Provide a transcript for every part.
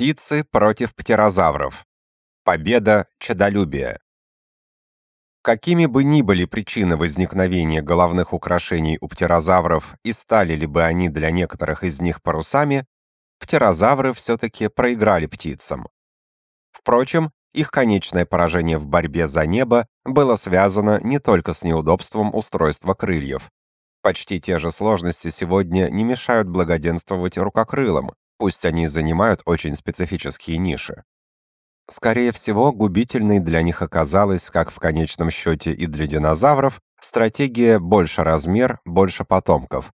Птицы против птерозавров. Победа чадолюбия. Какими бы ни были причины возникновения головных украшений у птерозавров и стали ли бы они для некоторых из них парусами, птерозавры все-таки проиграли птицам. Впрочем, их конечное поражение в борьбе за небо было связано не только с неудобством устройства крыльев. Почти те же сложности сегодня не мешают благоденствовать рукокрылым, пусть они занимают очень специфические ниши. Скорее всего, губительной для них оказалась, как в конечном счете и для динозавров, стратегия «больше размер, больше потомков».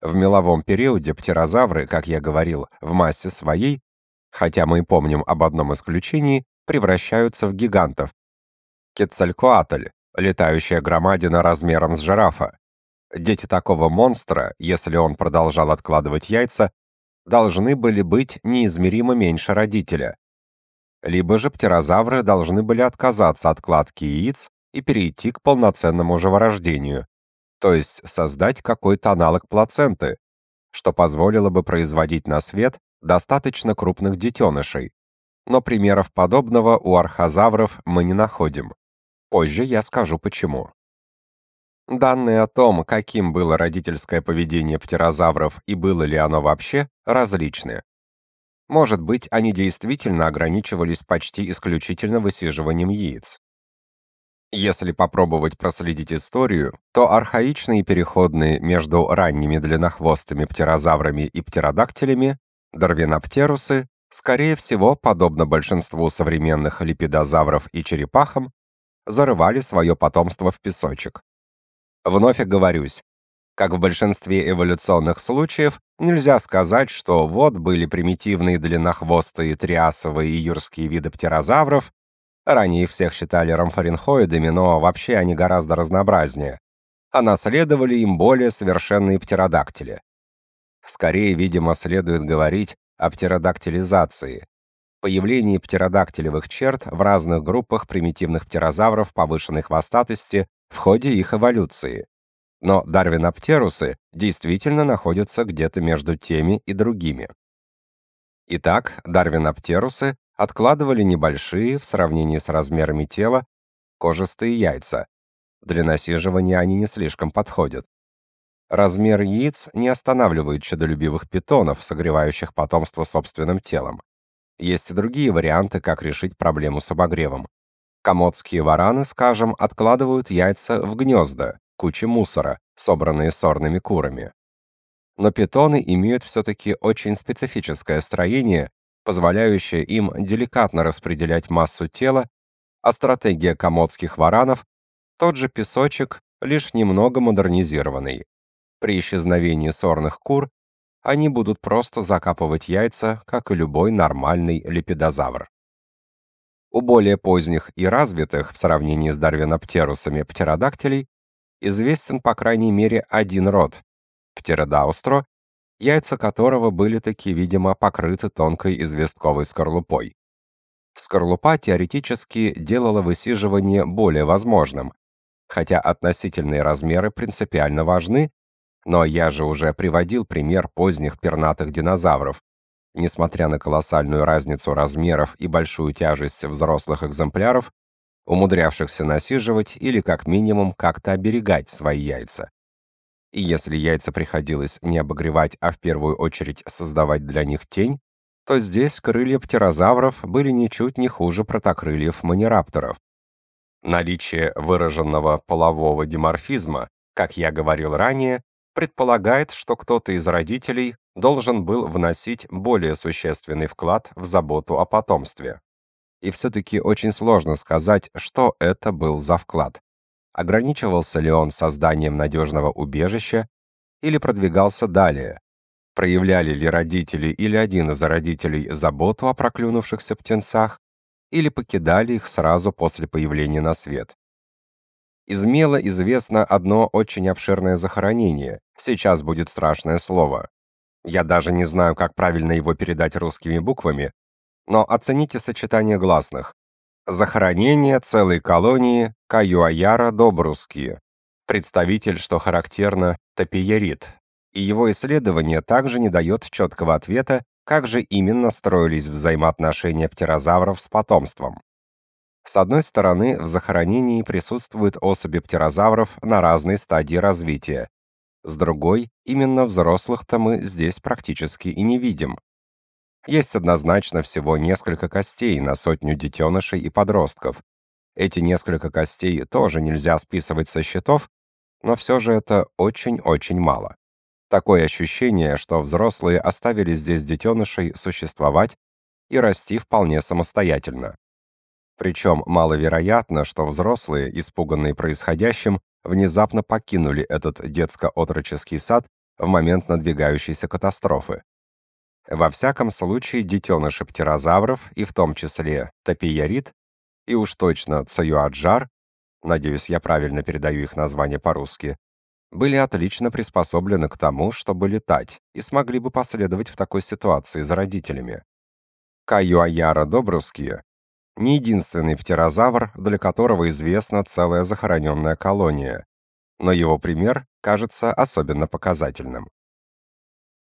В меловом периоде птерозавры, как я говорил, в массе своей, хотя мы помним об одном исключении, превращаются в гигантов. Кецалькоатль, летающая громадина размером с жирафа. Дети такого монстра, если он продолжал откладывать яйца, должны были быть неизмеримо меньше родителя. Либо же птерозавры должны были отказаться от кладки яиц и перейти к полноценному живорождению, то есть создать какой-то аналог плаценты, что позволило бы производить на свет достаточно крупных детенышей. Но примеров подобного у архозавров мы не находим. Позже я скажу почему. Данные о том, каким было родительское поведение птерозавров и было ли оно вообще, различны. Может быть, они действительно ограничивались почти исключительно высиживанием яиц. Если попробовать проследить историю, то архаичные переходные между ранними длиннохвостыми птерозаврами и птеродактилями, дарвиноптерусы, скорее всего, подобно большинству современных липидозавров и черепахам, зарывали свое потомство в песочек. Вновь оговорюсь, как в большинстве эволюционных случаев, нельзя сказать, что вот были примитивные длиннохвостые триасовые и юрские виды птерозавров, ранее всех считали рамфоринхоидами, но вообще они гораздо разнообразнее, а наследовали им более совершенные птеродактили. Скорее, видимо, следует говорить о птеродактилизации, появлении птеродактилевых черт в разных группах примитивных птерозавров повышенной хвостатости в ходе их эволюции. Но дарвиноптерусы действительно находятся где-то между теми и другими. Итак, дарвиноптерусы откладывали небольшие в сравнении с размерами тела кожистые яйца. Для насиживания они не слишком подходят. Размер яиц не останавливает чадолюбивых питонов, согревающих потомство собственным телом. Есть и другие варианты, как решить проблему с обогревом. Комодские вараны, скажем, откладывают яйца в гнезда, кучи мусора, собранные сорными курами. Но питоны имеют все-таки очень специфическое строение, позволяющее им деликатно распределять массу тела, а стратегия комодских варанов – тот же песочек, лишь немного модернизированный. При исчезновении сорных кур они будут просто закапывать яйца, как и любой нормальный лепидозавр. У более поздних и развитых в сравнении с дарвиноптерусами птеродактилей известен по крайней мере один род – Птеродаустро, яйца которого были таки, видимо, покрыты тонкой известковой скорлупой. Скорлупа теоретически делала высиживание более возможным, хотя относительные размеры принципиально важны, но я же уже приводил пример поздних пернатых динозавров. Несмотря на колоссальную разницу размеров и большую тяжесть взрослых экземпляров, умудрявшихся насиживать или как минимум как-то оберегать свои яйца. И если яйца приходилось не обогревать, а в первую очередь создавать для них тень, то здесь крылья птерозавров были ничуть не хуже протокрыльев манирапторов. Наличие выраженного полового диморфизма, как я говорил ранее, предполагает, что кто-то из родителей должен был вносить более существенный вклад в заботу о потомстве и все-таки очень сложно сказать, что это был за вклад. Ограничивался ли он созданием надежного убежища или продвигался далее? Проявляли ли родители или один из родителей заботу о проклюнувшихся птенцах или покидали их сразу после появления на свет? Из мела известно одно очень обширное захоронение. Сейчас будет страшное слово. Я даже не знаю, как правильно его передать русскими буквами, но оцените сочетание гласных. Захоронение целой колонии Каюаяра-Добрусские. Представитель, что характерно, топиерит. И его исследование также не дает четкого ответа, Как же именно строились взаимоотношения птерозавров с потомством? С одной стороны, в захоронении присутствуют особи птерозавров на разной стадии развития. С другой, именно взрослых-то мы здесь практически и не видим. Есть однозначно всего несколько костей на сотню детенышей и подростков. Эти несколько костей тоже нельзя списывать со счетов, но все же это очень-очень мало. Такое ощущение, что взрослые оставили здесь детенышей существовать и расти вполне самостоятельно. Причем маловероятно, что взрослые, испуганные происходящим, внезапно покинули этот детско-отроческий сад в момент надвигающейся катастрофы. Во всяком случае, детеныши птерозавров, и в том числе топиярит, и уж точно цаюаджар, надеюсь, я правильно передаю их название по-русски, были отлично приспособлены к тому, чтобы летать, и смогли бы последовать в такой ситуации за родителями. Каюаяра добрусские не единственный птерозавр, для которого известна целая захороненная колония, но его пример кажется особенно показательным.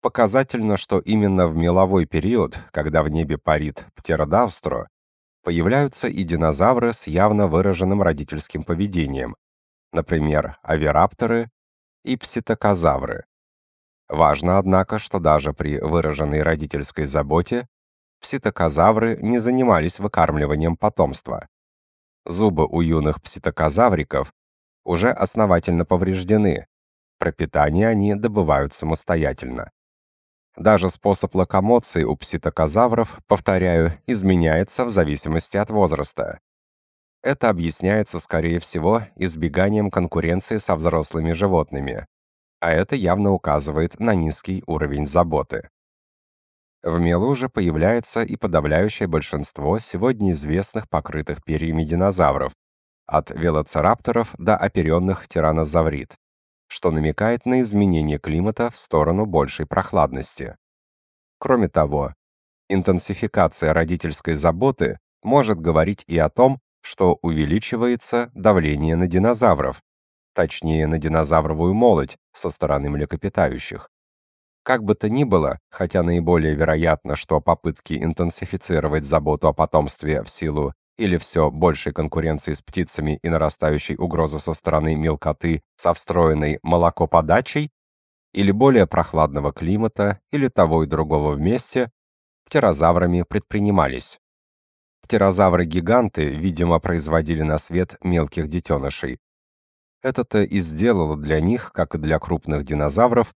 Показательно, что именно в меловой период, когда в небе парит птеродавстро, появляются и динозавры с явно выраженным родительским поведением, например, авирапторы и пситокозавры. Важно, однако, что даже при выраженной родительской заботе пситокозавры не занимались выкармливанием потомства. Зубы у юных пситокозавриков уже основательно повреждены. Пропитание они добывают самостоятельно. Даже способ локомоции у пситокозавров, повторяю, изменяется в зависимости от возраста. Это объясняется, скорее всего, избеганием конкуренции со взрослыми животными, а это явно указывает на низкий уровень заботы. В мелу же появляется и подавляющее большинство сегодня известных покрытых перьями динозавров, от велоцирапторов до оперенных тиранозаврид, что намекает на изменение климата в сторону большей прохладности. Кроме того, интенсификация родительской заботы может говорить и о том, что увеличивается давление на динозавров, точнее на динозавровую молоть со стороны млекопитающих. Как бы то ни было, хотя наиболее вероятно, что попытки интенсифицировать заботу о потомстве в силу или все большей конкуренции с птицами и нарастающей угрозы со стороны мелкоты со встроенной молокоподачей, или более прохладного климата, или того и другого вместе, птерозаврами предпринимались. Птерозавры-гиганты, видимо, производили на свет мелких детенышей. Это-то и сделало для них, как и для крупных динозавров,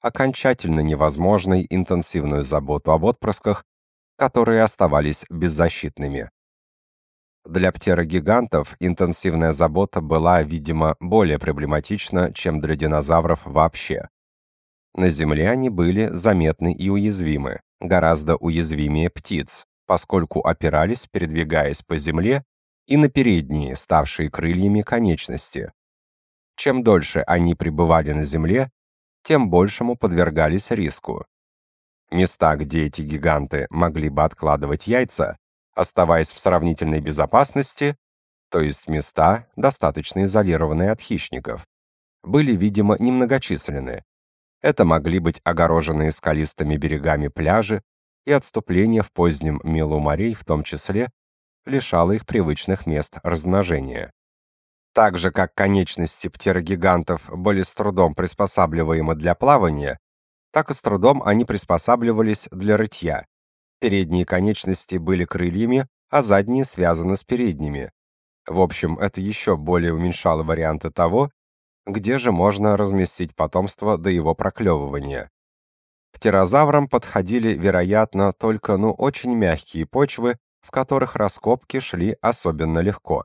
окончательно невозможной интенсивную заботу об отпрысках, которые оставались беззащитными. Для птерогигантов интенсивная забота была, видимо, более проблематична, чем для динозавров вообще. На Земле они были заметны и уязвимы, гораздо уязвимее птиц, поскольку опирались, передвигаясь по земле, и на передние, ставшие крыльями конечности. Чем дольше они пребывали на земле, тем большему подвергались риску. Места, где эти гиганты могли бы откладывать яйца, оставаясь в сравнительной безопасности, то есть места, достаточно изолированные от хищников, были, видимо, немногочисленны. Это могли быть огороженные скалистыми берегами пляжи, и отступление в позднем мелу морей в том числе лишало их привычных мест размножения. Так же, как конечности птерогигантов были с трудом приспосабливаемы для плавания, так и с трудом они приспосабливались для рытья. Передние конечности были крыльями, а задние связаны с передними. В общем, это еще более уменьшало варианты того, где же можно разместить потомство до его проклевывания. Птерозаврам подходили, вероятно, только ну очень мягкие почвы, в которых раскопки шли особенно легко.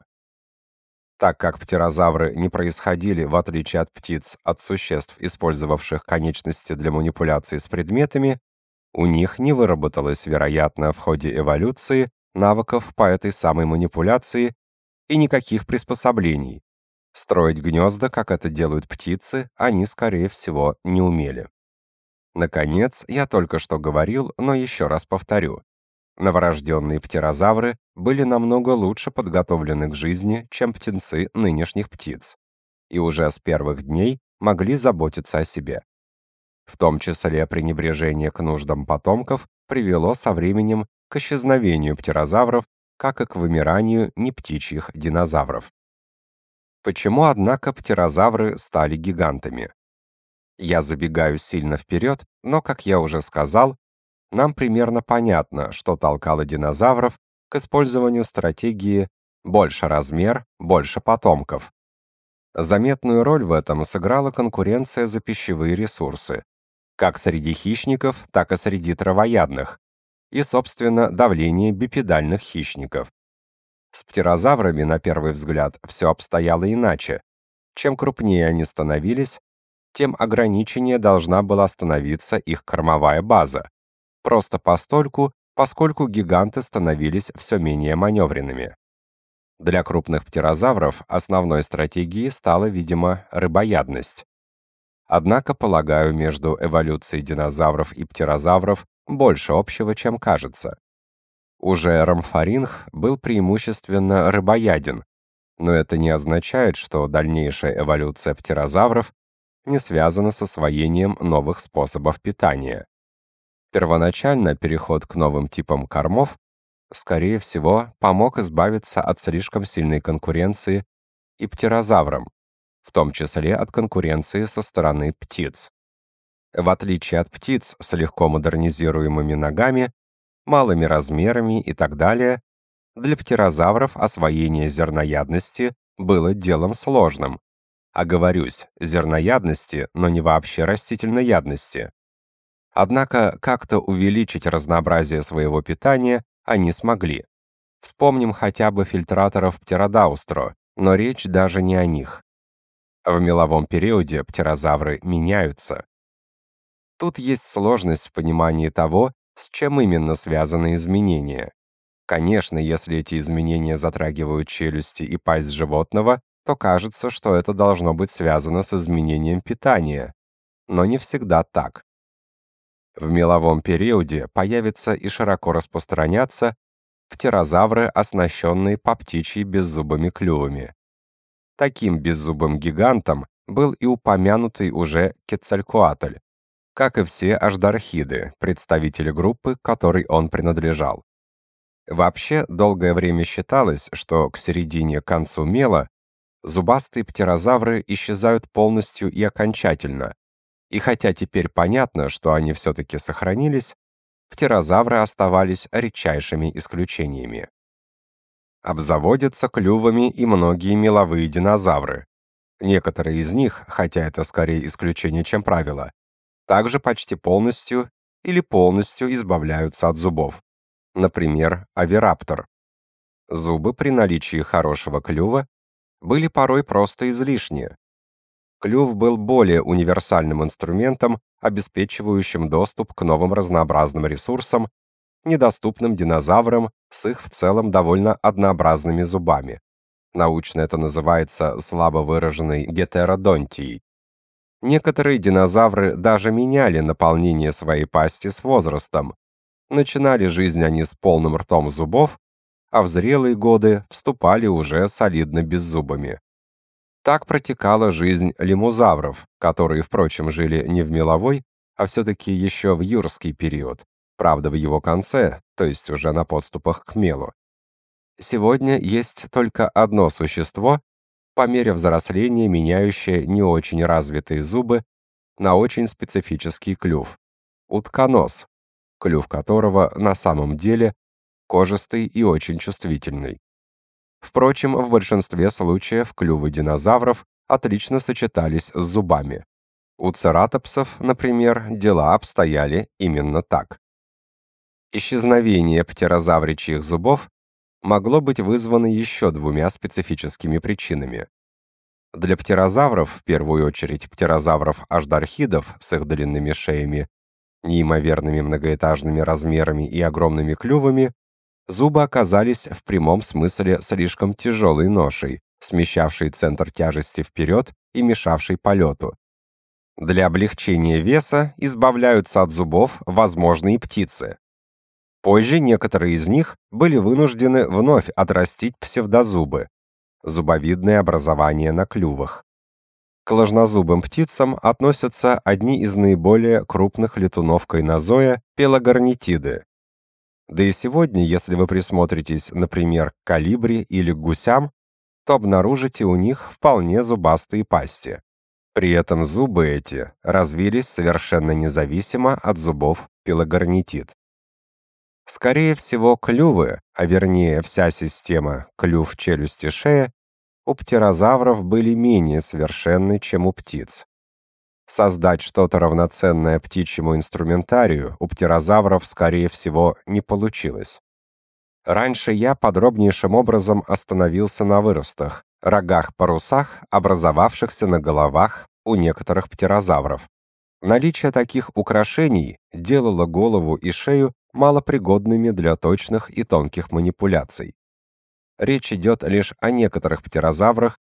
Так как птерозавры не происходили, в отличие от птиц, от существ, использовавших конечности для манипуляции с предметами, у них не выработалось, вероятно, в ходе эволюции навыков по этой самой манипуляции и никаких приспособлений. Строить гнезда, как это делают птицы, они, скорее всего, не умели. Наконец, я только что говорил, но еще раз повторю. Новорожденные птерозавры были намного лучше подготовлены к жизни, чем птенцы нынешних птиц, и уже с первых дней могли заботиться о себе. в том числе пренебрежение к нуждам потомков, привело со временем к исчезновению птерозавров, как и к вымиранию нептичьих динозавров. Почему, однако, птерозавры стали гигантами? Я забегаю сильно вперед, но, как я уже сказал, нам примерно понятно, что толкало динозавров к использованию стратегии «больше размер, больше потомков». Заметную роль в этом сыграла конкуренция за пищевые ресурсы, как среди хищников, так и среди травоядных, и, собственно, давление бипедальных хищников. С птерозаврами, на первый взгляд, все обстояло иначе. Чем крупнее они становились, тем ограниченнее должна была становиться их кормовая база. Просто постольку, поскольку гиганты становились все менее маневренными. Для крупных птерозавров основной стратегией стала, видимо, рыбоядность. Однако, полагаю, между эволюцией динозавров и птерозавров больше общего, чем кажется. Уже рамфоринг был преимущественно рыбояден, но это не означает, что дальнейшая эволюция птерозавров не связана с освоением новых способов питания. Первоначально переход к новым типам кормов, скорее всего, помог избавиться от слишком сильной конкуренции и птерозаврам, в том числе от конкуренции со стороны птиц. В отличие от птиц с легко модернизируемыми ногами, малыми размерами и так далее, для птерозавров освоение зерноядности было делом сложным. Оговорюсь, зерноядности, но не вообще растительноядности. Однако как-то увеличить разнообразие своего питания они смогли. Вспомним хотя бы фильтраторов птеродаустро, но речь даже не о них. В меловом периоде птерозавры меняются. Тут есть сложность в понимании того, с чем именно связаны изменения. Конечно, если эти изменения затрагивают челюсти и пасть животного, то кажется, что это должно быть связано с изменением питания. Но не всегда так. В меловом периоде появятся и широко распространятся птерозавры, оснащенные по птичьи беззубыми клювами. Таким беззубым гигантом был и упомянутый уже Кецалькоатль, как и все аждархиды, представители группы, которой он принадлежал. Вообще, долгое время считалось, что к середине к концу мела зубастые птерозавры исчезают полностью и окончательно. И хотя теперь понятно, что они все-таки сохранились, птерозавры оставались редчайшими исключениями. Обзаводятся клювами и многие меловые динозавры. Некоторые из них, хотя это скорее исключение, чем правило, также почти полностью или полностью избавляются от зубов. Например, авираптор. Зубы при наличии хорошего клюва были порой просто излишние. Клюв был более универсальным инструментом, обеспечивающим доступ к новым разнообразным ресурсам, недоступным динозаврам с их в целом довольно однообразными зубами. Научно это называется слабо выраженной гетеродонтией. Некоторые динозавры даже меняли наполнение своей пасти с возрастом. Начинали жизнь они с полным ртом зубов, а в зрелые годы вступали уже солидно беззубыми. Так протекала жизнь лемузавров, которые, впрочем, жили не в меловой, а все-таки еще в юрский период, правда, в его конце, то есть уже на подступах к мелу. Сегодня есть только одно существо, по мере взросления меняющая не очень развитые зубы на очень специфический клюв – утконос, клюв которого на самом деле кожистый и очень чувствительный. Впрочем, в большинстве случаев клювы динозавров отлично сочетались с зубами. У цератопсов, например, дела обстояли именно так. Исчезновение птерозавричьих зубов могло быть вызвано еще двумя специфическими причинами. Для птерозавров, в первую очередь птерозавров-аждархидов с их длинными шеями, неимоверными многоэтажными размерами и огромными клювами, зубы оказались в прямом смысле слишком тяжелой ношей, смещавшей центр тяжести вперед и мешавшей полету. Для облегчения веса избавляются от зубов возможные птицы. Позже некоторые из них были вынуждены вновь отрастить псевдозубы, зубовидное образование на клювах. К ложнозубым птицам относятся одни из наиболее крупных летунов кайнозоя пелагорнитиды. Да и сегодня, если вы присмотритесь, например, к калибри или к гусям, то обнаружите у них вполне зубастые пасти. При этом зубы эти развились совершенно независимо от зубов пелагорнитид. Скорее всего, клювы, а вернее вся система клюв, челюсти, шея, у птерозавров были менее совершенны, чем у птиц. Создать что-то равноценное птичьему инструментарию у птерозавров, скорее всего, не получилось. Раньше я подробнейшим образом остановился на выростах, рогах-парусах, образовавшихся на головах у некоторых птерозавров. Наличие таких украшений делало голову и шею малопригодными для точных и тонких манипуляций. Речь идет лишь о некоторых птерозаврах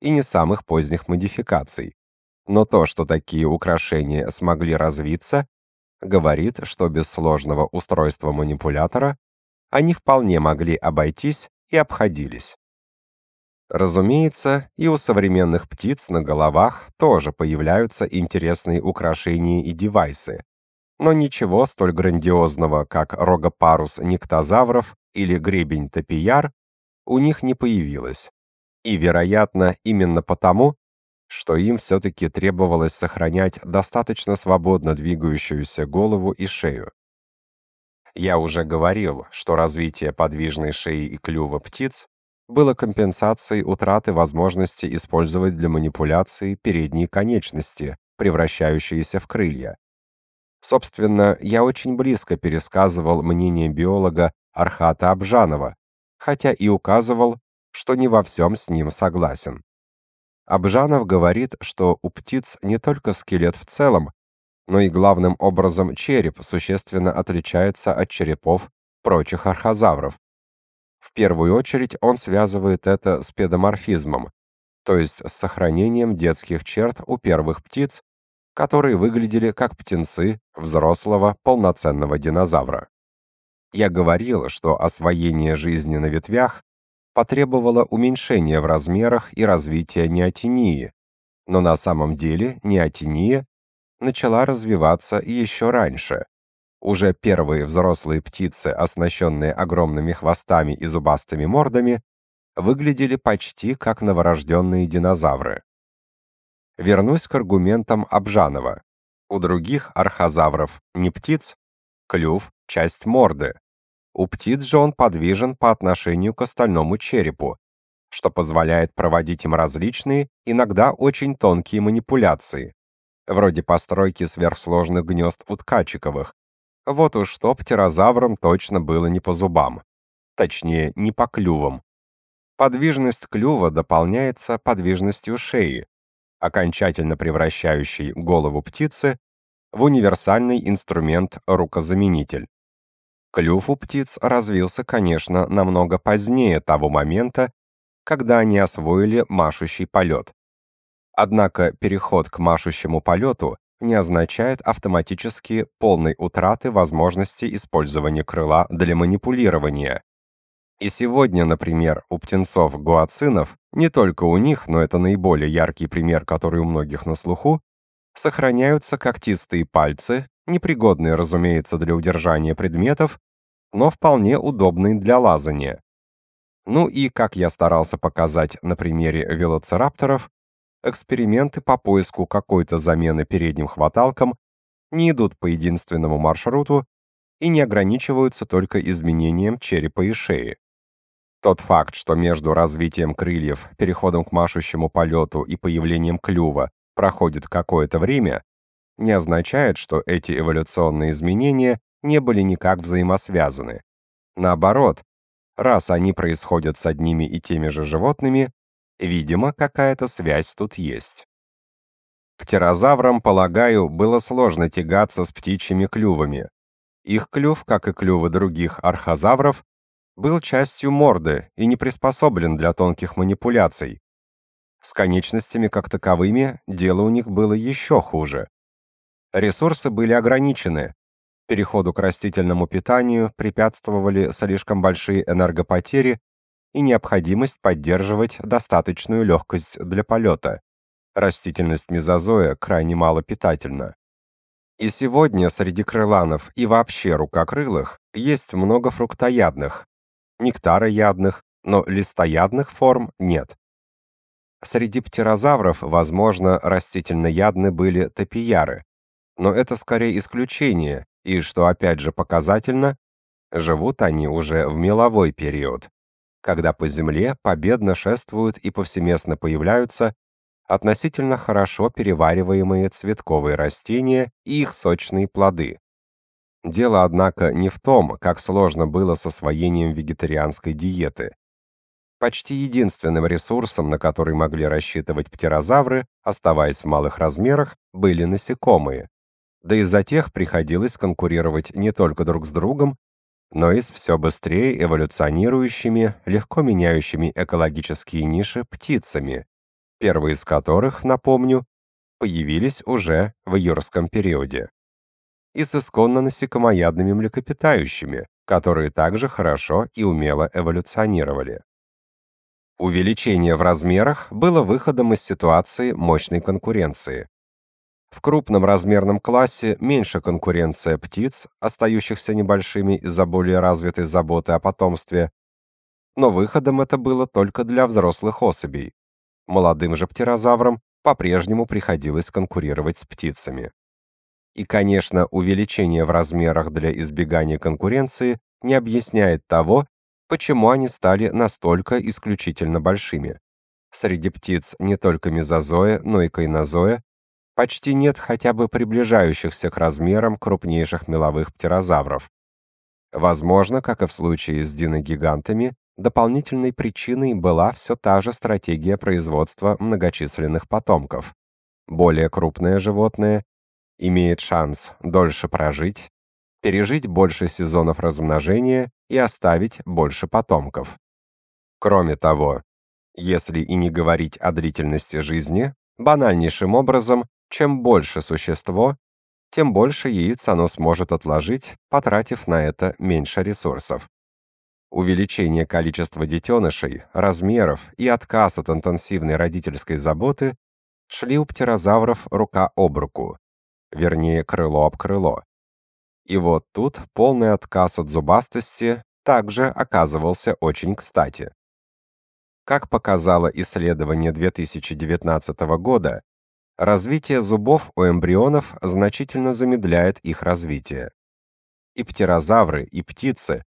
и не самых поздних модификаций. Но то, что такие украшения смогли развиться, говорит, что без сложного устройства манипулятора они вполне могли обойтись и обходились. Разумеется, и у современных птиц на головах тоже появляются интересные украшения и девайсы. Но ничего столь грандиозного, как рогопарус никтозавров или гребень топияр, у них не появилось. И, вероятно, именно потому, что им все-таки требовалось сохранять достаточно свободно двигающуюся голову и шею. Я уже говорил, что развитие подвижной шеи и клюва птиц было компенсацией утраты возможности использовать для манипуляции передние конечности, превращающиеся в крылья. Собственно, я очень близко пересказывал мнение биолога Архата Абжанова, хотя и указывал, что не во всем с ним согласен. Абжанов говорит, что у птиц не только скелет в целом, но и главным образом череп существенно отличается от черепов прочих архозавров. В первую очередь он связывает это с педоморфизмом, то есть с сохранением детских черт у первых птиц, которые выглядели как птенцы взрослого полноценного динозавра. Я говорил, что освоение жизни на ветвях потребовало уменьшения в размерах и развития неотинии, но на самом деле неотиния начала развиваться еще раньше. Уже первые взрослые птицы, оснащенные огромными хвостами и зубастыми мордами, выглядели почти как новорожденные динозавры. Вернусь к аргументам Обжанова. У других архозавров не птиц, клюв – часть морды, у птиц же он подвижен по отношению к остальному черепу, что позволяет проводить им различные, иногда очень тонкие манипуляции, вроде постройки сверхсложных гнезд у ткачиковых. Вот уж что птерозаврам точно было не по зубам. Точнее, не по клювам. Подвижность клюва дополняется подвижностью шеи, окончательно превращающей голову птицы в универсальный инструмент рукозаменитель. Клюв у птиц развился, конечно, намного позднее того момента, когда они освоили машущий полет. Однако переход к машущему полету не означает автоматически полной утраты возможности использования крыла для манипулирования. И сегодня, например, у птенцов-гуацинов, не только у них, но это наиболее яркий пример, который у многих на слуху, сохраняются когтистые пальцы, непригодные, разумеется, для удержания предметов, но вполне удобный для лазания. Ну и, как я старался показать на примере велоцирапторов, эксперименты по поиску какой-то замены передним хваталкам не идут по единственному маршруту и не ограничиваются только изменением черепа и шеи. Тот факт, что между развитием крыльев, переходом к машущему полету и появлением клюва проходит какое-то время, не означает, что эти эволюционные изменения не были никак взаимосвязаны. Наоборот, раз они происходят с одними и теми же животными, видимо, какая-то связь тут есть. Птерозаврам, полагаю, было сложно тягаться с птичьими клювами. Их клюв, как и клювы других архозавров, был частью морды и не приспособлен для тонких манипуляций. С конечностями как таковыми дело у них было еще хуже. Ресурсы были ограничены, Переходу к растительному питанию препятствовали слишком большие энергопотери и необходимость поддерживать достаточную легкость для полета. Растительность мезозоя крайне мало питательна. И сегодня среди крыланов и вообще рукокрылых есть много фруктоядных, нектароядных, но листоядных форм нет. Среди птерозавров, возможно, растительноядны были топияры, но это скорее исключение, и, что опять же показательно, живут они уже в меловой период, когда по земле победно шествуют и повсеместно появляются относительно хорошо перевариваемые цветковые растения и их сочные плоды. Дело, однако, не в том, как сложно было с освоением вегетарианской диеты. Почти единственным ресурсом, на который могли рассчитывать птерозавры, оставаясь в малых размерах, были насекомые. Да и за тех приходилось конкурировать не только друг с другом, но и с все быстрее эволюционирующими, легко меняющими экологические ниши птицами, первые из которых, напомню, появились уже в юрском периоде. И с исконно насекомоядными млекопитающими, которые также хорошо и умело эволюционировали. Увеличение в размерах было выходом из ситуации мощной конкуренции. В крупном размерном классе меньше конкуренция птиц, остающихся небольшими из-за более развитой заботы о потомстве, но выходом это было только для взрослых особей, Молодым же птерозаврам по-прежнему приходилось конкурировать с птицами. И, конечно, увеличение в размерах для избегания конкуренции не объясняет того, почему они стали настолько исключительно большими. Среди птиц не только мезозоя, но и кайнозоя почти нет хотя бы приближающихся к размерам крупнейших меловых птерозавров. Возможно, как и в случае с диногигантами, Дополнительной причиной была все та же стратегия производства многочисленных потомков. Более крупное животное имеет шанс дольше прожить, пережить больше сезонов размножения и оставить больше потомков. Кроме того, если и не говорить о длительности жизни, банальнейшим образом, чем больше существо, тем больше яиц оно сможет отложить, потратив на это меньше ресурсов. Увеличение количества детенышей, размеров и отказ от интенсивной родительской заботы шли у птерозавров рука об руку, вернее, крыло об крыло. И вот тут полный отказ от зубастости также оказывался очень кстати. Как показало исследование 2019 года, развитие зубов у эмбрионов значительно замедляет их развитие. И птерозавры, и птицы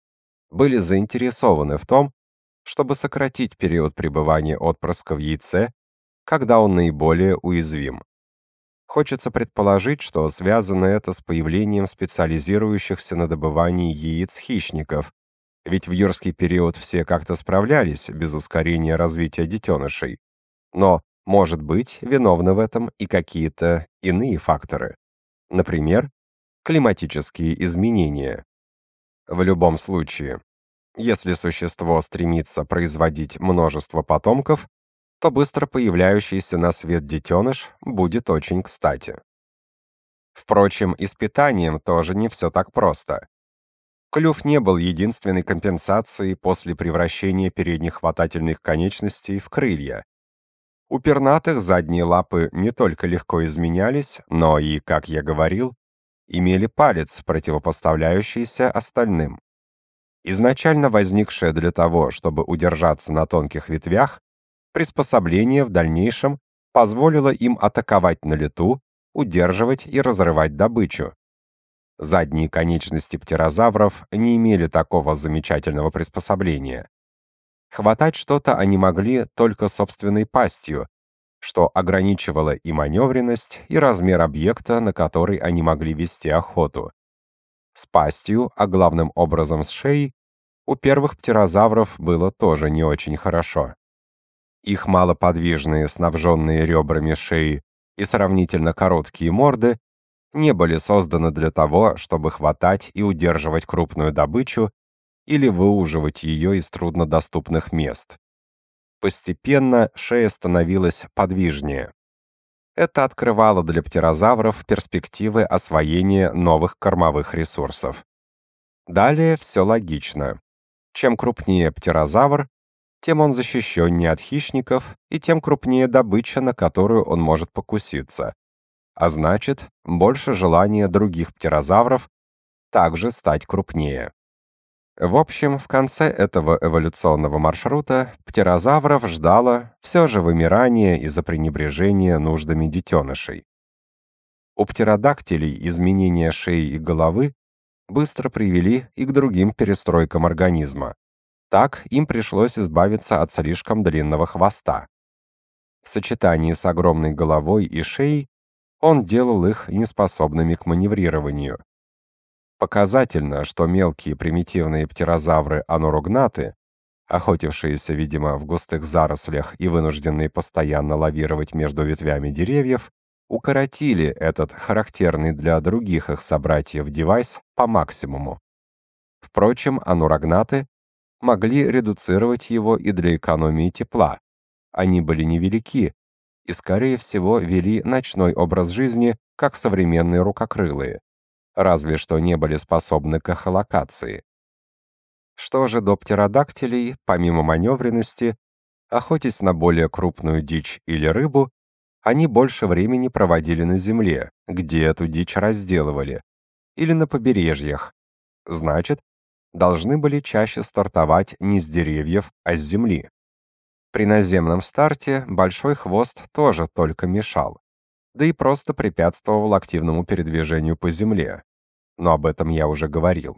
были заинтересованы в том, чтобы сократить период пребывания отпрыска в яйце, когда он наиболее уязвим. Хочется предположить, что связано это с появлением специализирующихся на добывании яиц хищников, ведь в юрский период все как-то справлялись без ускорения развития детенышей. Но, может быть, виновны в этом и какие-то иные факторы. Например, климатические изменения. В любом случае, если существо стремится производить множество потомков, то быстро появляющийся на свет детеныш будет очень кстати. Впрочем, и с питанием тоже не все так просто. Клюв не был единственной компенсацией после превращения передних хватательных конечностей в крылья. У пернатых задние лапы не только легко изменялись, но и, как я говорил, имели палец, противопоставляющийся остальным. Изначально возникшее для того, чтобы удержаться на тонких ветвях, приспособление в дальнейшем позволило им атаковать на лету, удерживать и разрывать добычу. Задние конечности птерозавров не имели такого замечательного приспособления. Хватать что-то они могли только собственной пастью, что ограничивало и маневренность, и размер объекта, на который они могли вести охоту. С пастью, а главным образом с шеей, у первых птерозавров было тоже не очень хорошо. Их малоподвижные, снабженные ребрами шеи и сравнительно короткие морды не были созданы для того, чтобы хватать и удерживать крупную добычу или выуживать ее из труднодоступных мест. Постепенно шея становилась подвижнее. Это открывало для птерозавров перспективы освоения новых кормовых ресурсов. Далее все логично. Чем крупнее птерозавр, тем он защищеннее от хищников и тем крупнее добыча, на которую он может покуситься. А значит, больше желания других птерозавров также стать крупнее. В общем, в конце этого эволюционного маршрута птерозавров ждало все же вымирание из-за пренебрежения нуждами детенышей. У птеродактилей изменения шеи и головы быстро привели и к другим перестройкам организма. Так им пришлось избавиться от слишком длинного хвоста. В сочетании с огромной головой и шеей он делал их неспособными к маневрированию. Показательно, что мелкие примитивные птерозавры анурогнаты, охотившиеся, видимо, в густых зарослях и вынужденные постоянно лавировать между ветвями деревьев, укоротили этот характерный для других их собратьев девайс по максимуму. Впрочем, анурогнаты могли редуцировать его и для экономии тепла. Они были невелики и, скорее всего, вели ночной образ жизни, как современные рукокрылые, разве что не были способны к эхолокации. Что же до птеродактилей, помимо маневренности, охотясь на более крупную дичь или рыбу, они больше времени проводили на земле, где эту дичь разделывали, или на побережьях. Значит, должны были чаще стартовать не с деревьев, а с земли. При наземном старте большой хвост тоже только мешал, да и просто препятствовал активному передвижению по земле. Но об этом я уже говорил.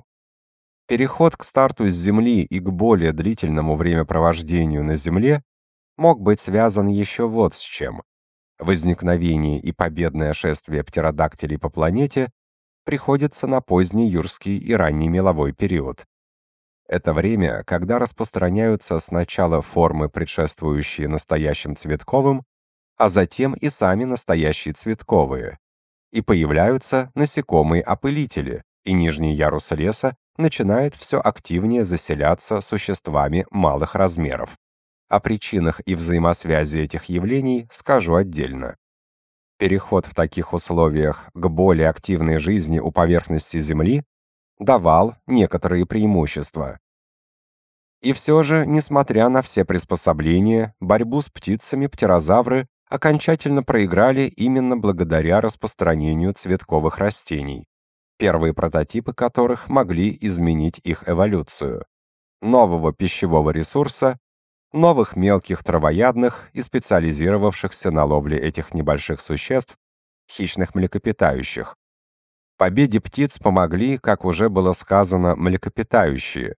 Переход к старту с земли и к более длительному времяпровождению на земле мог быть связан еще вот с чем. Возникновение и победное шествие птеродактилей по планете приходится на поздний юрский и ранний меловой период. Это время, когда распространяются сначала формы, предшествующие настоящим цветковым, а затем и сами настоящие цветковые. И появляются насекомые-опылители, и нижний ярус леса начинает все активнее заселяться существами малых размеров. О причинах и взаимосвязи этих явлений скажу отдельно. Переход в таких условиях к более активной жизни у поверхности Земли давал некоторые преимущества. И все же, несмотря на все приспособления, борьбу с птицами птерозавры окончательно проиграли именно благодаря распространению цветковых растений, первые прототипы которых могли изменить их эволюцию. Нового пищевого ресурса новых мелких травоядных и специализировавшихся на ловле этих небольших существ, хищных млекопитающих. Победе птиц помогли, как уже было сказано, млекопитающие.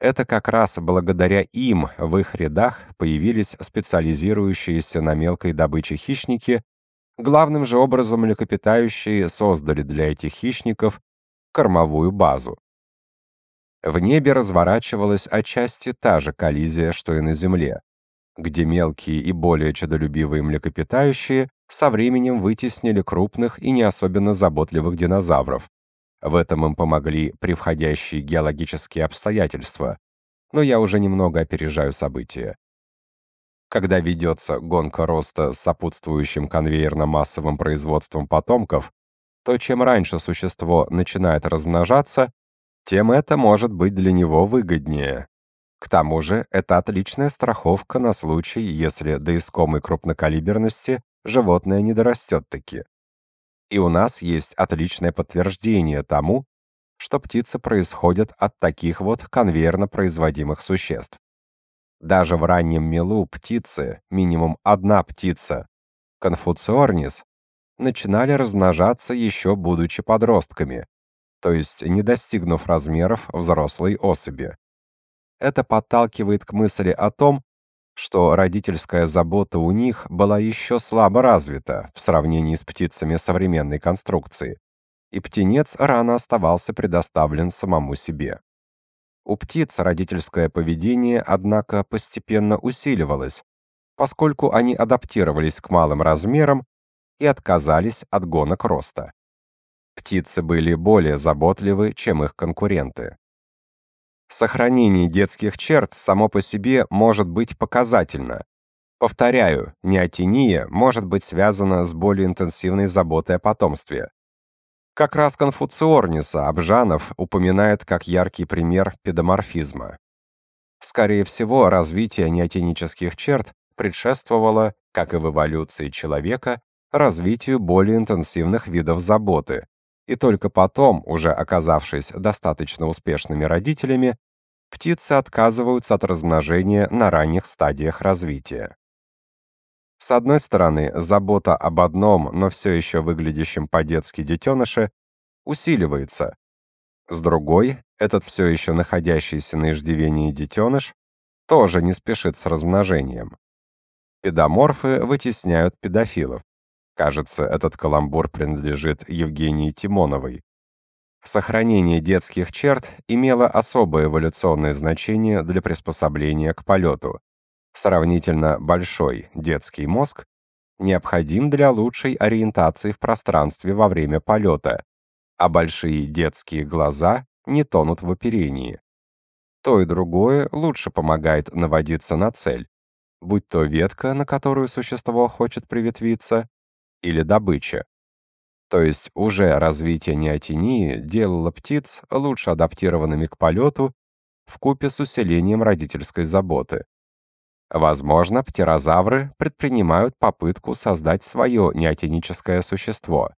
Это как раз благодаря им в их рядах появились специализирующиеся на мелкой добыче хищники, главным же образом млекопитающие создали для этих хищников кормовую базу. В небе разворачивалась отчасти та же коллизия, что и на земле, где мелкие и более чадолюбивые млекопитающие со временем вытеснили крупных и не особенно заботливых динозавров. В этом им помогли превходящие геологические обстоятельства, но я уже немного опережаю события. Когда ведется гонка роста с сопутствующим конвейерно-массовым производством потомков, то чем раньше существо начинает размножаться, тем это может быть для него выгоднее. К тому же, это отличная страховка на случай, если до искомой крупнокалиберности животное не дорастет таки. И у нас есть отличное подтверждение тому, что птицы происходят от таких вот конвейерно производимых существ. Даже в раннем мелу птицы, минимум одна птица, конфуциорнис, начинали размножаться еще будучи подростками, то есть не достигнув размеров взрослой особи. Это подталкивает к мысли о том, что родительская забота у них была еще слабо развита в сравнении с птицами современной конструкции, и птенец рано оставался предоставлен самому себе. У птиц родительское поведение, однако, постепенно усиливалось, поскольку они адаптировались к малым размерам и отказались от гонок роста. Птицы были более заботливы, чем их конкуренты. Сохранение детских черт само по себе может быть показательно. Повторяю, неотения может быть связана с более интенсивной заботой о потомстве. Как раз Конфуциорниса Абжанов упоминает как яркий пример педоморфизма. Скорее всего, развитие неотенических черт предшествовало, как и в эволюции человека, развитию более интенсивных видов заботы, и только потом, уже оказавшись достаточно успешными родителями, птицы отказываются от размножения на ранних стадиях развития. С одной стороны, забота об одном, но все еще выглядящем по-детски детеныше усиливается. С другой, этот все еще находящийся на иждивении детеныш тоже не спешит с размножением. Педоморфы вытесняют педофилов. Кажется, этот каламбур принадлежит Евгении Тимоновой. Сохранение детских черт имело особое эволюционное значение для приспособления к полету. Сравнительно большой детский мозг необходим для лучшей ориентации в пространстве во время полета, а большие детские глаза не тонут в оперении. То и другое лучше помогает наводиться на цель, будь то ветка, на которую существо хочет приветвиться, или добыча. То есть уже развитие неотении делало птиц лучше адаптированными к полету вкупе с усилением родительской заботы. Возможно, птерозавры предпринимают попытку создать свое неотеническое существо.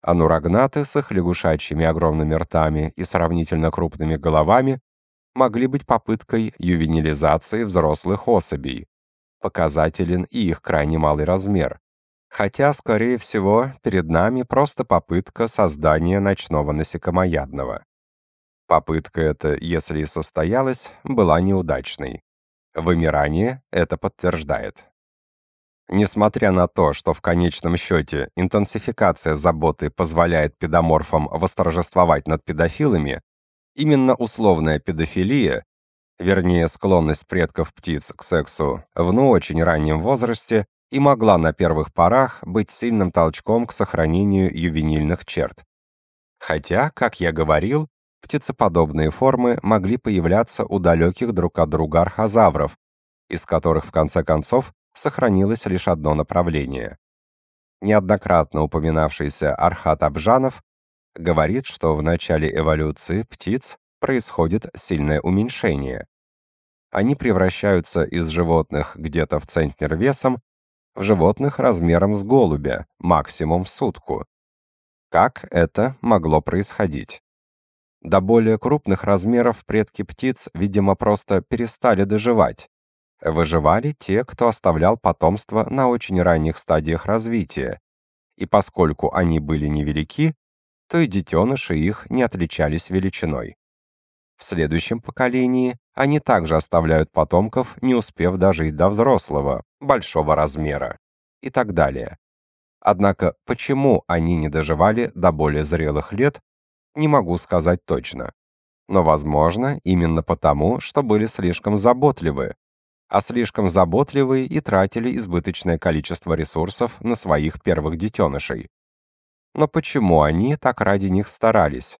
Анурагнаты с их лягушачьими огромными ртами и сравнительно крупными головами могли быть попыткой ювенилизации взрослых особей. Показателен и их крайне малый размер. Хотя, скорее всего, перед нами просто попытка создания ночного насекомоядного. Попытка эта, если и состоялась, была неудачной. Вымирание это подтверждает. Несмотря на то, что в конечном счете интенсификация заботы позволяет педоморфам восторжествовать над педофилами, именно условная педофилия, вернее склонность предков птиц к сексу в ну очень раннем возрасте, и могла на первых порах быть сильным толчком к сохранению ювенильных черт. Хотя, как я говорил, птицеподобные формы могли появляться у далеких друг от друга архозавров, из которых в конце концов сохранилось лишь одно направление. Неоднократно упоминавшийся Архат Абжанов говорит, что в начале эволюции птиц происходит сильное уменьшение. Они превращаются из животных где-то в центнер весом в животных размером с голубя, максимум сутку. Как это могло происходить? До более крупных размеров предки птиц, видимо, просто перестали доживать. Выживали те, кто оставлял потомство на очень ранних стадиях развития. И поскольку они были невелики, то и детеныши их не отличались величиной. В следующем поколении они также оставляют потомков, не успев дожить до взрослого, большого размера и так далее. Однако, почему они не доживали до более зрелых лет, не могу сказать точно. Но, возможно, именно потому, что были слишком заботливы, а слишком заботливые и тратили избыточное количество ресурсов на своих первых детенышей. Но почему они так ради них старались?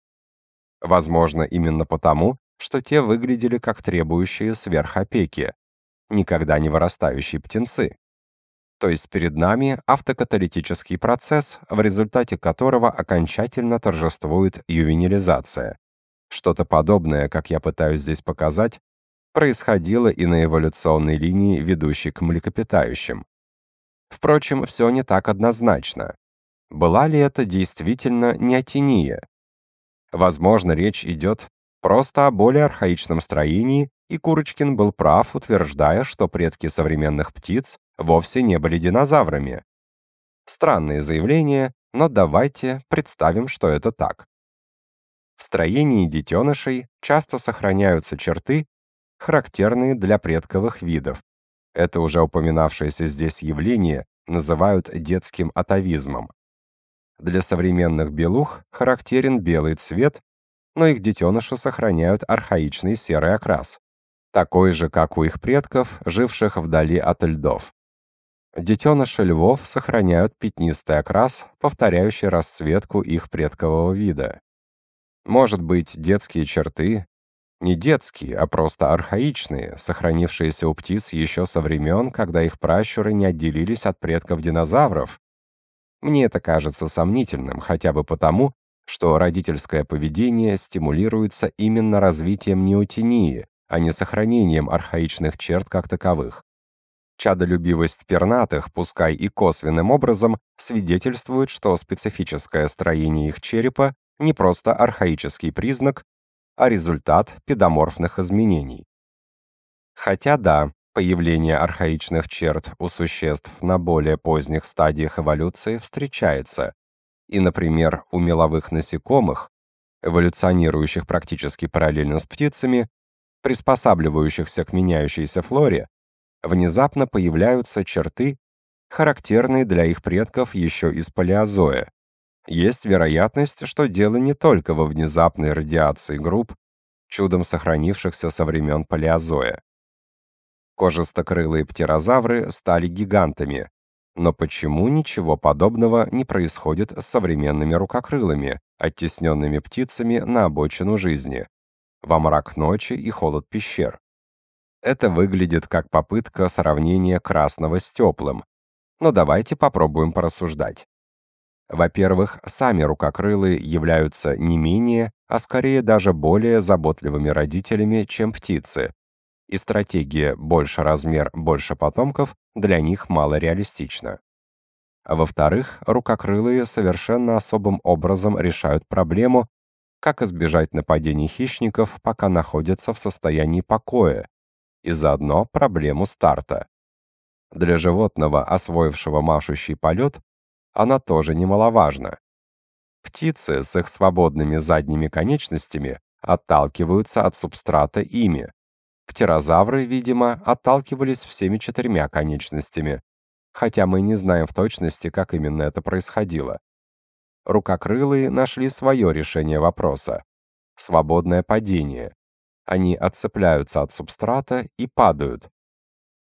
Возможно, именно потому, что те выглядели как требующие сверхопеки, никогда не вырастающие птенцы. То есть перед нами автокаталитический процесс, в результате которого окончательно торжествует ювенилизация. Что-то подобное, как я пытаюсь здесь показать, происходило и на эволюционной линии, ведущей к млекопитающим. Впрочем, все не так однозначно. Была ли это действительно неотения? Возможно, речь идет просто о более архаичном строении, и Курочкин был прав, утверждая, что предки современных птиц вовсе не были динозаврами. Странные заявления, но давайте представим, что это так. В строении детенышей часто сохраняются черты, характерные для предковых видов. Это уже упоминавшееся здесь явление называют детским атовизмом. Для современных белух характерен белый цвет, но их детеныши сохраняют архаичный серый окрас, такой же, как у их предков, живших вдали от льдов. Детеныши львов сохраняют пятнистый окрас, повторяющий расцветку их предкового вида. Может быть, детские черты, не детские, а просто архаичные, сохранившиеся у птиц еще со времен, когда их пращуры не отделились от предков динозавров. Мне это кажется сомнительным, хотя бы потому, что родительское поведение стимулируется именно развитием неотении, а не сохранением архаичных черт как таковых. Чадолюбивость пернатых, пускай и косвенным образом, свидетельствует, что специфическое строение их черепа не просто архаический признак, а результат педоморфных изменений. Хотя да, появление архаичных черт у существ на более поздних стадиях эволюции встречается, и, например, у меловых насекомых, эволюционирующих практически параллельно с птицами, приспосабливающихся к меняющейся флоре, внезапно появляются черты, характерные для их предков еще из палеозоя. Есть вероятность, что дело не только во внезапной радиации групп, чудом сохранившихся со времен палеозоя. Кожистокрылые птерозавры стали гигантами, но почему ничего подобного не происходит с современными рукокрылыми, оттесненными птицами на обочину жизни, во мрак ночи и холод пещер? Это выглядит как попытка сравнения красного с теплым. Но давайте попробуем порассуждать. Во-первых, сами рукокрылые являются не менее, а скорее даже более заботливыми родителями, чем птицы. И стратегия «больше размер, больше потомков» для них мало реалистична. Во-вторых, рукокрылые совершенно особым образом решают проблему, как избежать нападений хищников, пока находятся в состоянии покоя, и заодно проблему старта. Для животного, освоившего машущий полет, она тоже немаловажна. Птицы с их свободными задними конечностями отталкиваются от субстрата ими. Птерозавры, видимо, отталкивались всеми четырьмя конечностями, хотя мы не знаем в точности, как именно это происходило. Рукокрылые нашли свое решение вопроса — свободное падение. Они отцепляются от субстрата и падают.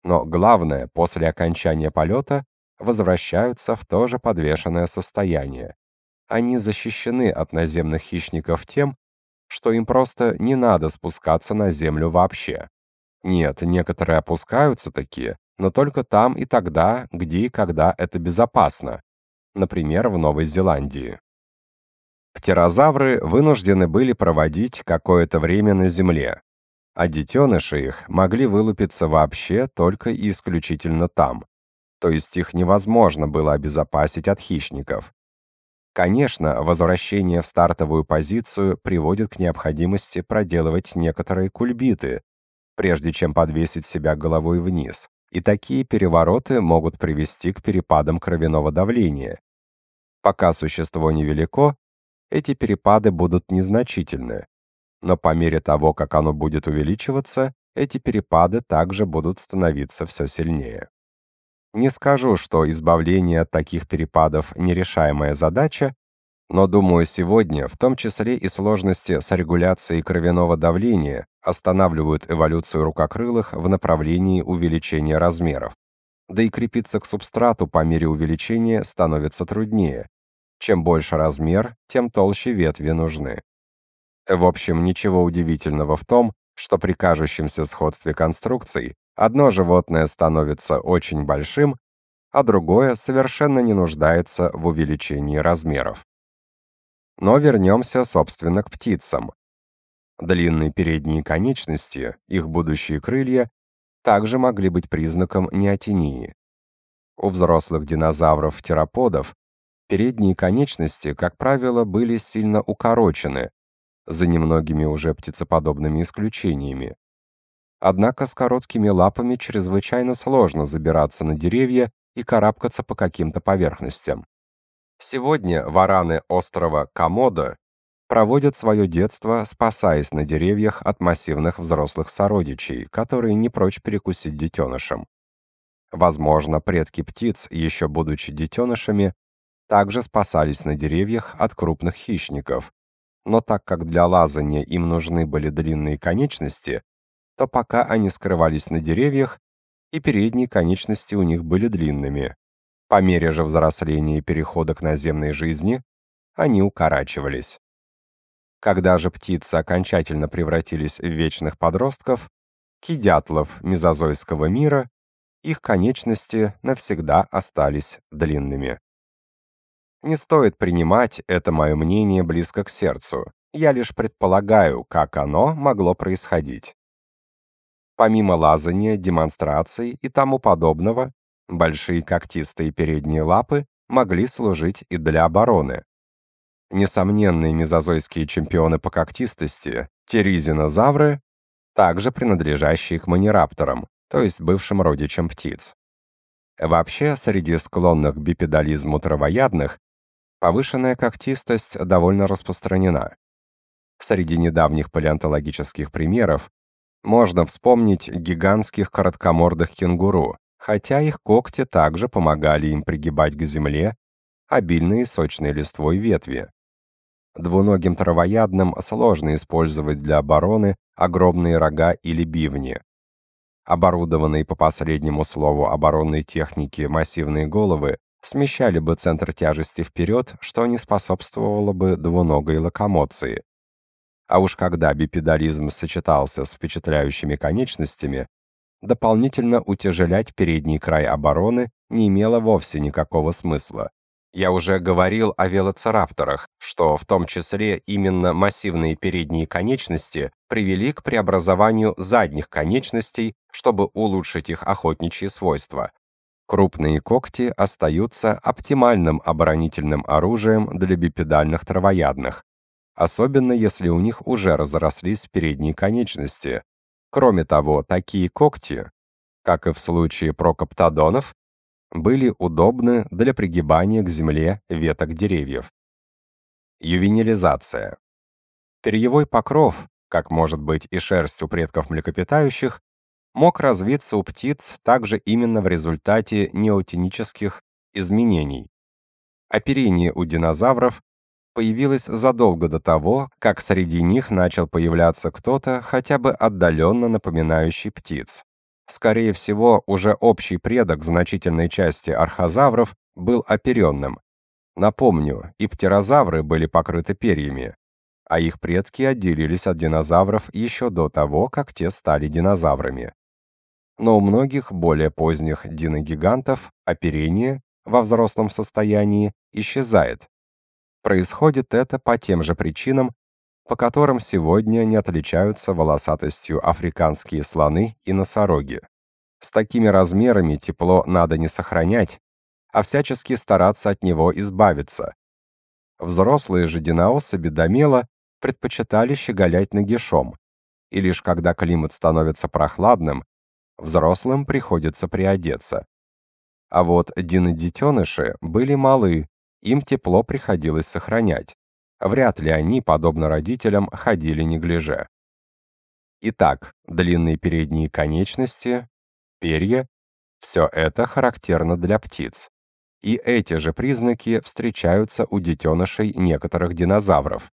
Но главное, после окончания полета возвращаются в то же подвешенное состояние. Они защищены от наземных хищников тем, что им просто не надо спускаться на землю вообще. Нет, некоторые опускаются такие, но только там и тогда, где и когда это безопасно. Например, в Новой Зеландии. Птерозавры вынуждены были проводить какое-то время на Земле, а детеныши их могли вылупиться вообще только и исключительно там, то есть их невозможно было обезопасить от хищников. Конечно, возвращение в стартовую позицию приводит к необходимости проделывать некоторые кульбиты, прежде чем подвесить себя головой вниз, и такие перевороты могут привести к перепадам кровяного давления. Пока существо невелико, эти перепады будут незначительны, но по мере того, как оно будет увеличиваться, эти перепады также будут становиться все сильнее. Не скажу, что избавление от таких перепадов нерешаемая задача, но думаю, сегодня, в том числе и сложности с регуляцией кровяного давления, останавливают эволюцию рукокрылых в направлении увеличения размеров. Да и крепиться к субстрату по мере увеличения становится труднее, чем больше размер, тем толще ветви нужны. В общем, ничего удивительного в том, что при кажущемся сходстве конструкций одно животное становится очень большим, а другое совершенно не нуждается в увеличении размеров. Но вернемся, собственно, к птицам. Длинные передние конечности, их будущие крылья, также могли быть признаком неотении. У взрослых динозавров-тераподов Передние конечности, как правило, были сильно укорочены, за немногими уже птицеподобными исключениями. Однако с короткими лапами чрезвычайно сложно забираться на деревья и карабкаться по каким-то поверхностям. Сегодня вараны острова Комодо проводят свое детство, спасаясь на деревьях от массивных взрослых сородичей, которые не прочь перекусить детенышам. Возможно, предки птиц, еще будучи детенышами, также спасались на деревьях от крупных хищников. Но так как для лазания им нужны были длинные конечности, то пока они скрывались на деревьях, и передние конечности у них были длинными. По мере же взросления и перехода к наземной жизни они укорачивались. Когда же птицы окончательно превратились в вечных подростков, кидятлов мезозойского мира, их конечности навсегда остались длинными. Не стоит принимать это мое мнение близко к сердцу. Я лишь предполагаю, как оно могло происходить. Помимо лазания, демонстраций и тому подобного, большие когтистые передние лапы могли служить и для обороны. Несомненные мезозойские чемпионы по когтистости, теризинозавры, также принадлежащие к манирапторам, то есть бывшим родичам птиц. Вообще, среди склонных к бипедализму травоядных повышенная когтистость довольно распространена. Среди недавних палеонтологических примеров можно вспомнить гигантских короткомордых кенгуру, хотя их когти также помогали им пригибать к земле обильные сочной листвой ветви. Двуногим травоядным сложно использовать для обороны огромные рога или бивни. Оборудованные по последнему слову оборонной техники массивные головы смещали бы центр тяжести вперед, что не способствовало бы двуногой локомоции. А уж когда бипедализм сочетался с впечатляющими конечностями, дополнительно утяжелять передний край обороны не имело вовсе никакого смысла. Я уже говорил о велоцирапторах, что в том числе именно массивные передние конечности привели к преобразованию задних конечностей, чтобы улучшить их охотничьи свойства. Крупные когти остаются оптимальным оборонительным оружием для бипедальных травоядных, особенно если у них уже разрослись передние конечности, Кроме того, такие когти, как и в случае прокоптодонов, были удобны для пригибания к земле веток деревьев. Ювенилизация. Перьевой покров, как может быть и шерсть у предков млекопитающих, мог развиться у птиц также именно в результате неотенических изменений. Оперение у динозавров появилась задолго до того, как среди них начал появляться кто-то, хотя бы отдаленно напоминающий птиц. Скорее всего, уже общий предок значительной части архозавров был оперенным. Напомню, и птерозавры были покрыты перьями, а их предки отделились от динозавров еще до того, как те стали динозаврами. Но у многих более поздних диногигантов оперение во взрослом состоянии исчезает, Происходит это по тем же причинам, по которым сегодня не отличаются волосатостью африканские слоны и носороги. С такими размерами тепло надо не сохранять, а всячески стараться от него избавиться. Взрослые же динаосы домела предпочитали щеголять нагишом, и лишь когда климат становится прохладным, взрослым приходится приодеться. А вот динодетеныши были малы, им тепло приходилось сохранять. Вряд ли они, подобно родителям, ходили неглиже. Итак, длинные передние конечности, перья – все это характерно для птиц. И эти же признаки встречаются у детенышей некоторых динозавров.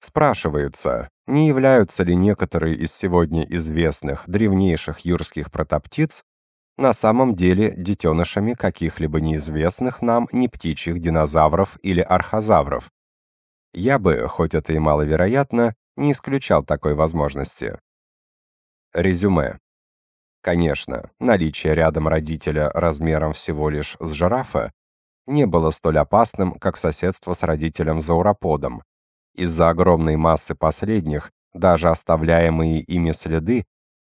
Спрашивается, не являются ли некоторые из сегодня известных древнейших юрских протоптиц на самом деле детенышами каких-либо неизвестных нам не птичьих динозавров или архозавров. Я бы, хоть это и маловероятно, не исключал такой возможности. Резюме. Конечно, наличие рядом родителя размером всего лишь с жирафа не было столь опасным, как соседство с родителем-зауроподом. Из-за огромной массы последних, даже оставляемые ими следы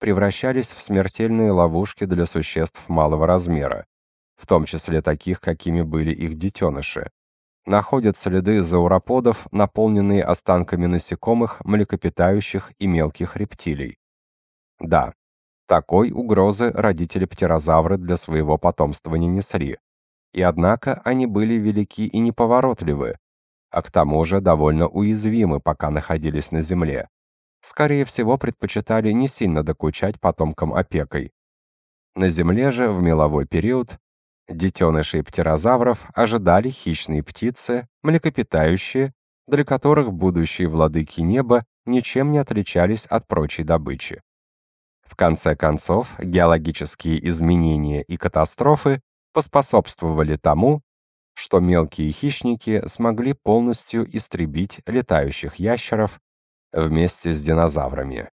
превращались в смертельные ловушки для существ малого размера, в том числе таких, какими были их детеныши. Находят следы зауроподов, наполненные останками насекомых, млекопитающих и мелких рептилий. Да, такой угрозы родители птерозавры для своего потомства не несли. И однако они были велики и неповоротливы, а к тому же довольно уязвимы, пока находились на земле скорее всего, предпочитали не сильно докучать потомкам опекой. На Земле же в меловой период детенышей птерозавров ожидали хищные птицы, млекопитающие, для которых будущие владыки неба ничем не отличались от прочей добычи. В конце концов, геологические изменения и катастрофы поспособствовали тому, что мелкие хищники смогли полностью истребить летающих ящеров вместе с динозаврами.